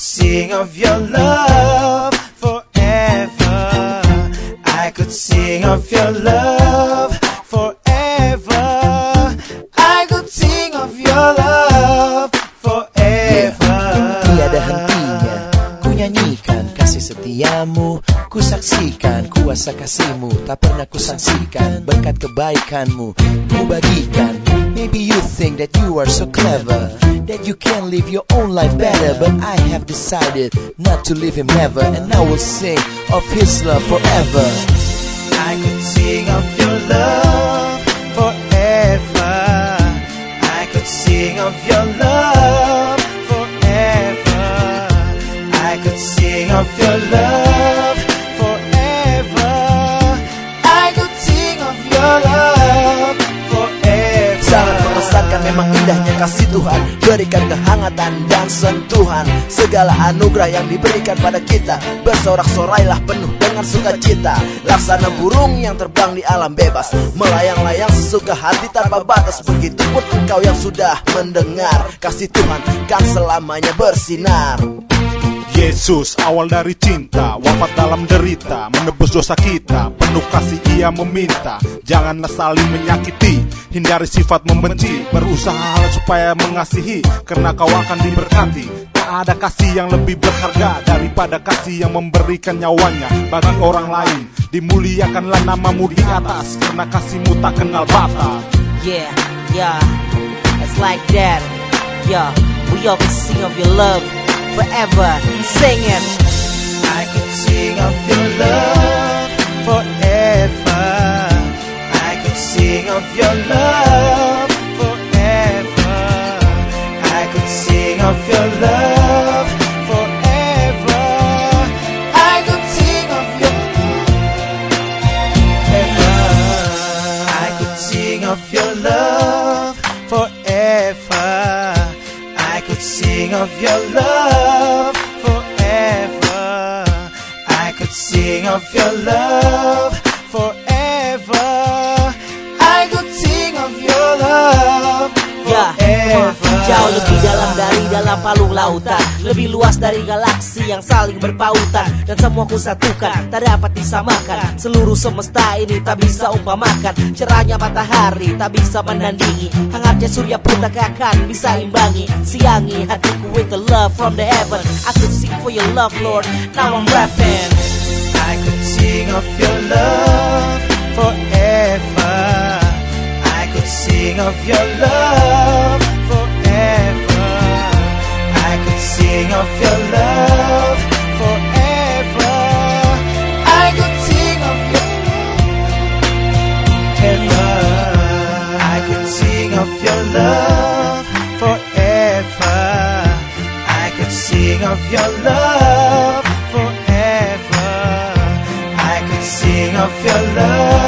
sing of your love forever. I could sing of your love forever. I could sing of your love forever. Tiada hentinya Ku nyanyikan kasih setiamu Ku saksikan kuasa kasihmu Tak pernah ku saksikan berkat kebaikanmu Ku bagikan Maybe you think that you are so clever That you can live your own life better But I have decided not to live him never And I will sing of his love forever. I could sing of your love kasih Tuhan. Berikan kehangatan dan sentuhan. Segala anugerah yang diberikan pada kita Bersorak-sorailah penuh dengan sukacita. Laksana burung yang terbang di alam bebas Melayang-layang sesuka hati tanpa batas. Begitupun engkau yang sudah mendengar Kasih Tuhan kan selamanya bersinar. Yesus awal dari cinta Wafat dalam derita Menebus dosa kita Penuh kasih ia meminta. Janganlah saling menyakiti Hindari sifat membenci Berusaha supaya mengasihi Karena kau akan diberkati Tak ada kasih yang lebih berharga Daripada kasih yang memberikan nyawanya Bagi orang lain Dimuliakanlah namamu di atas Karena kasihmu tak kenal batas Yeah, yeah, it's like that. Yeah, we all can sing of your love forever. Sing it. I could sing of your love your love forever. I could sing of your love forever. I could sing of your forever. I could sing of your love forever. I could sing of your love forever. I could sing of your love forever. Ya, jauh lebih dalam dari dalam palung lautan. Lebih luas dari galaksi yang saling berpautan. Dan semua ku satukan, tak dapat disamakan. Seluruh semesta ini tak bisa umpamakan. Cerahnya matahari tak bisa menandingi. Hangatnya surya pun tak akan bisa imbangi. Siangi hatiku with the love from the heaven. I could sing for your love Lord, now I'm rapping. I could sing of your love forever. Sing of your love forever. I could sing of your love forever. I could sing of your love forever. I could sing of your love forever. I could sing of your love forever. I could sing of your love